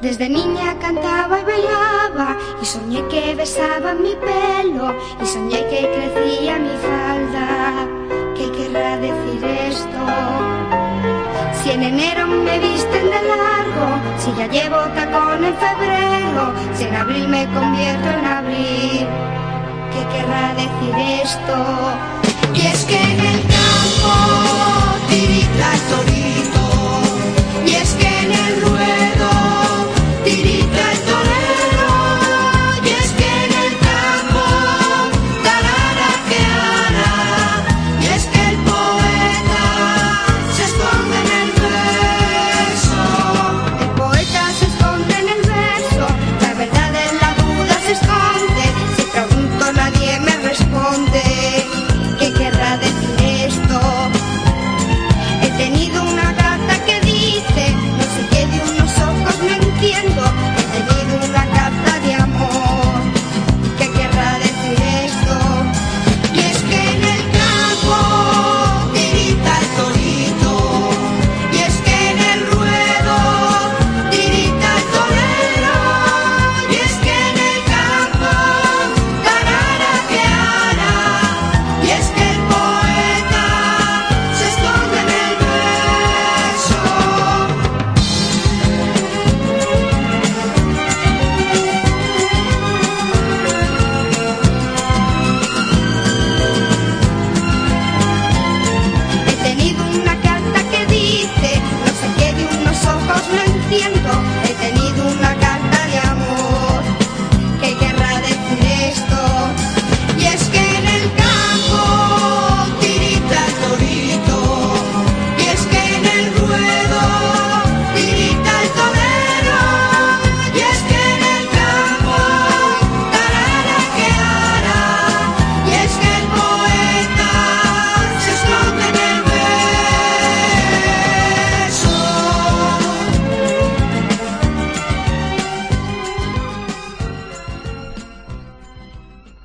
Desde niña cantaba y bailaba y soñé que besaba mi pelo y soñé que crecía mi falda. ¿Qué querrá decir esto? Si en enero me visten de largo, si ya llevo tacón en febrero, si en abril me convierto en abril, ¿qué querrá decir esto?